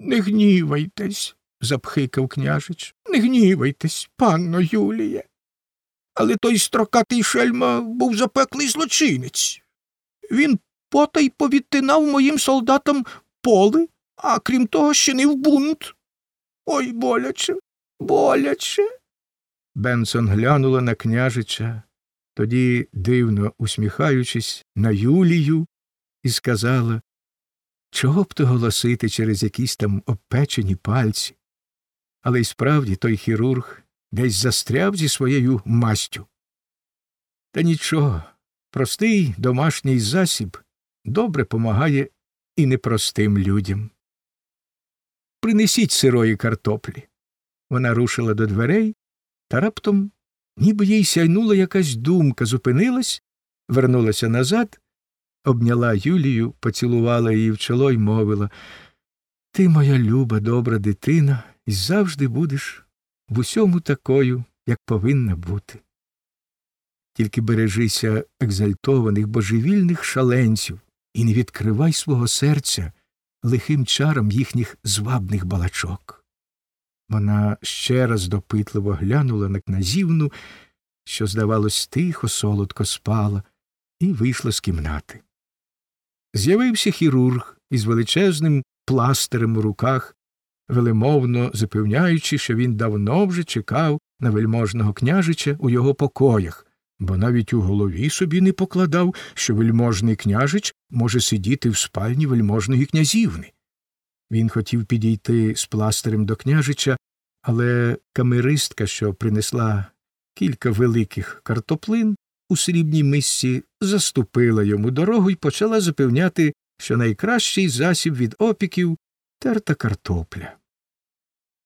Не гнівайтесь, запхикав княжич. Не гнівайтесь, панно Юліє. Але той строкатий шельма був запеклий злочинець. Він потай повідтинав моїм солдатам поле, а крім того, щинив бунт. Ой, боляче, боляче. Бенсон глянула на княжича, тоді, дивно усміхаючись, на Юлію, і сказала Чого б то голосити через якісь там обпечені пальці? Але й справді той хірург десь застряв зі своєю мастю. Та нічого, простий домашній засіб добре помагає і непростим людям. Принесіть сирої картоплі. Вона рушила до дверей, та раптом, ніби їй сяйнула якась думка, зупинилась, вернулася назад, обняла Юлію, поцілувала її в чоло й мовила Ти, моя люба, добра дитина, і завжди будеш в усьому такою, як повинна бути. Тільки бережися екзальтованих божевільних шаленців і не відкривай свого серця лихим чарам їхніх звабних балачок. Вона ще раз допитливо глянула на князівну, що, здавалось, тихо, солодко спала, і вийшла з кімнати. З'явився хірург із величезним пластирем у руках, велемовно запевняючи, що він давно вже чекав на вельможного княжича у його покоях, бо навіть у голові собі не покладав, що вельможний княжич може сидіти в спальні вельможної князівни. Він хотів підійти з пластирем до княжича, але камеристка, що принесла кілька великих картоплин у срібній мисці, заступила йому дорогу і почала запевняти, що найкращий засіб від опіків терта картопля.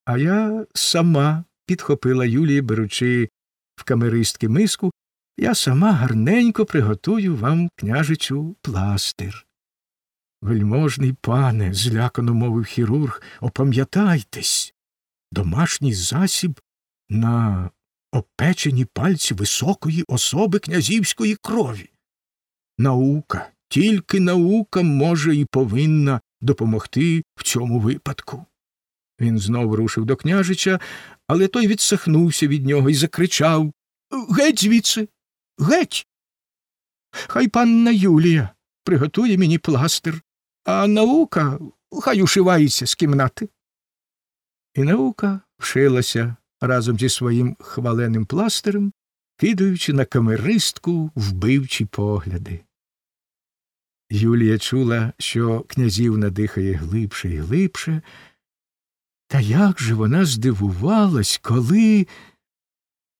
А я сама підхопила Юлія, беручи в камеристки миску, я сама гарненько приготую вам, княжичу, пластир. Вельможний пане, злякано мовив хірург, опам'ятайтесь, домашній засіб на опечені пальці високої особи князівської крові. Наука, тільки наука може і повинна допомогти в цьому випадку. Він знов рушив до княжича, але той відсахнувся від нього і закричав Геть звідси, геть. Хай панна Юлія приготує мені пластир, а наука хай ушивається з кімнати. І наука вшилася разом зі своїм хваленим пластирем, кидаючи на камеристку вбивчі погляди. Юлія чула, що князівна дихає глибше і глибше, та як же вона здивувалась, коли